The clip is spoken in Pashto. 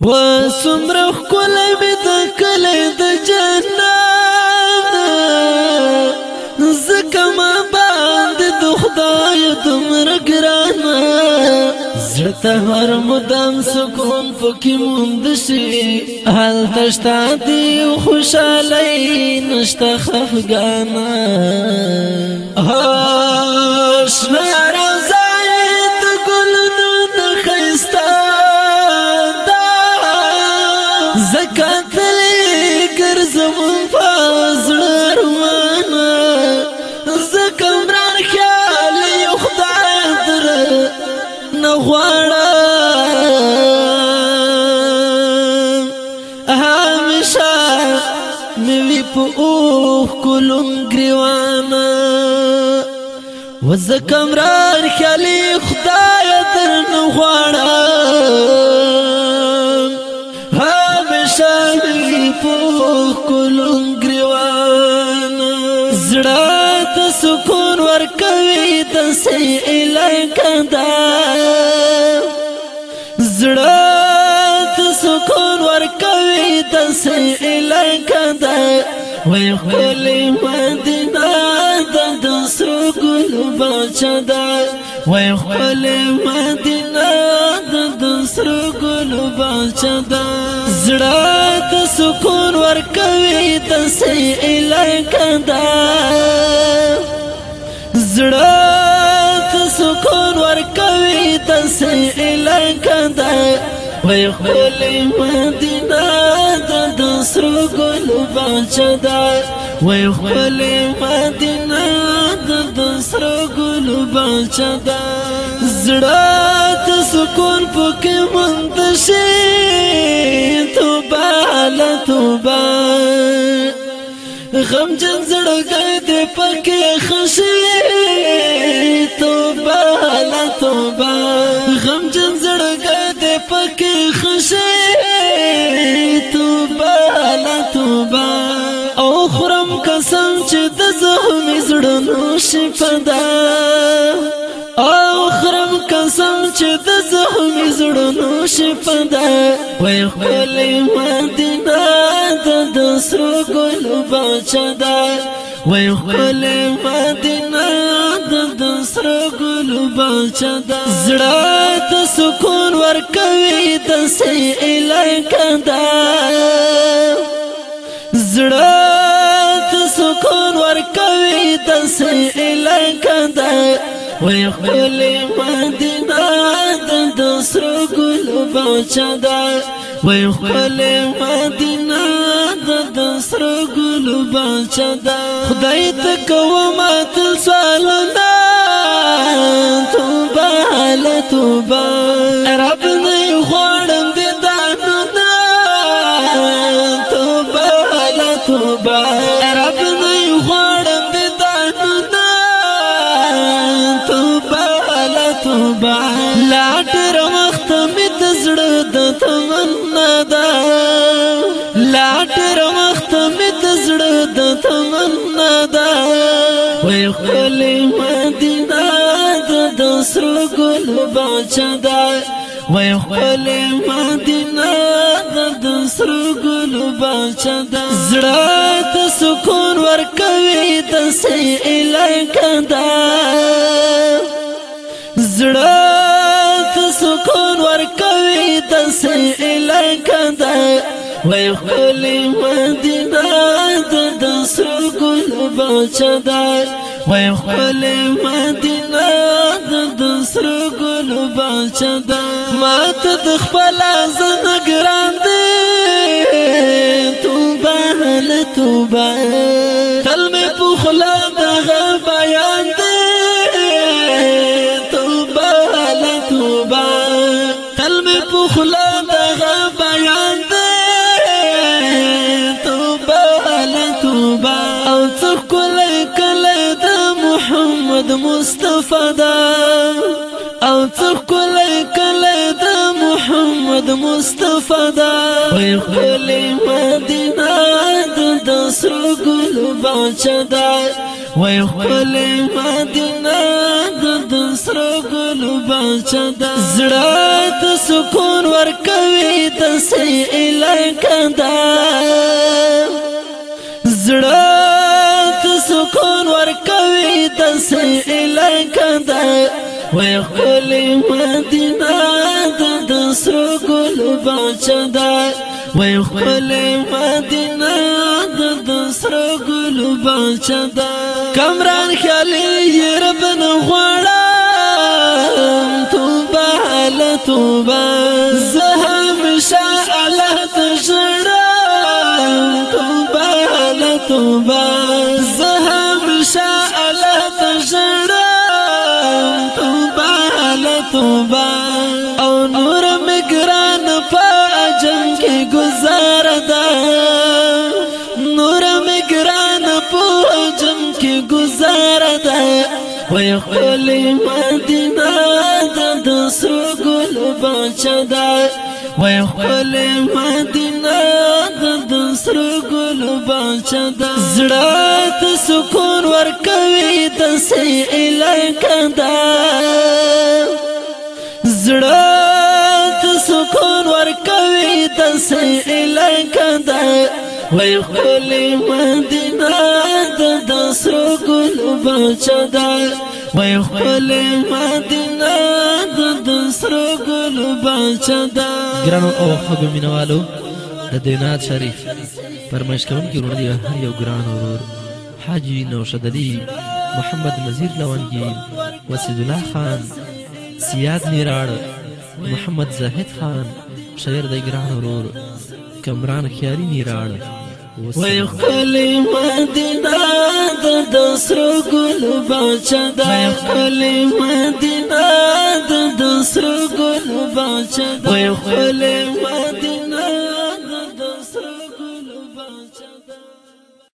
و سمره کول می د کله د جنت زکم باندې د خدای تمر ګران زړه هر مدام سکون پکې مونږ شي حال تشتا دی خوشاله نشته خفګان ها شنه زکا تلی گرزمون پاز روانا زکا مران خیالی اخدای در نخوانا همیشا میوی پا اوخ کلوم گریوانا وزکا مران خیالی اخدای در نخوانا زړه د سکون ورکوي د سي الکدا زړه د سکون ورکوي د سي الکدا وای خپل مدینه د سرو ګل بچدا وای خپل مدینه د سرو ګل بچدا زړه د سکون کار کوي د سي الکدا زړه سکون ور کوي د سي الکدا وای خپل مدینه د دوسرو ګل بچدا وای خپل مدینه د دوسرو ګل بچدا زړه سکون پکې مند شي غم جن زړګې دې پکې خوشي توبه لا توبه غم جن زړګې دې پکې خوشي توبه لا توبه او خرم قسم چې د زخم زړونو شفدا وړونو شپدا وای خپل مدینه د دسو ګل بچدا وای خپل مدینه د دسو ګل بچدا زړه ته سکون ورکوي د سي الکدا زړه ته سکون ورکوي د سي الکدا وای خپل مدینه د دوسرو ګل بوچا دا وای خپل مدینه د دوسرو ګل بوچا دا خدای ته کوم تل سالونه توبه له توبه رب نه خوړم د دانو نه توبه له توبه د تمنا دا وای خپل مدینه د سر ګل بچا دا وای خپل مدینه د سر ګل بچا دا زړه ته سکون ورکوي د سي الهه دا زړه ته سکون ورکوي د سي الهه دا وای خپل مدینه د سر ګل بچا دا وای خپل مدینه د سر ګل بچا دا مات د خپل ځن ګراندې توبه له توبه کلمه په خلا دغه بیان دې توبه له توبه کلمه په خلا مصطفی او څخ کله کله د محمد مصطفی دا وای کله مدینه د سرو ګل بچا دا وای کله مدینه د سرو ګل بچا دا زړه د سکون ورکوي د سې الکدا کنده وای خپل مدینه د سرو ګل بچدا وای خپل مدینه د سرو ګل بچدا کمران خیال یې رب نه غواړم توبه توبه گزار دا نور می ګران په جم کې گزار دا وای خپل مدینه د سر ګل بچدا وای خپل مدینه د سر ګل بچدا زړه ته سکون ورکوي د سي الکدا زړه ته سکون ورکوي وی د سیلک دا وی خپل مدینه د دسرو ګل بچدا وی خپل مدینه د دسرو ګل بچدا ګرانو او خو مینوالو د دینات شریف پرمش کوم کې ورنه هر یو ګران اور حاجی نوشد علی محمد نذیر لونګي وسید الله خان سیاد میراړ محمد زاهد خان شاعر دی ګران ورور کمران خیاري نه راړ وای خپل مدینه د دوسرو ګل بچا دا خپل مدینه د دوسرو ګل بچا دا وای خپل مدینه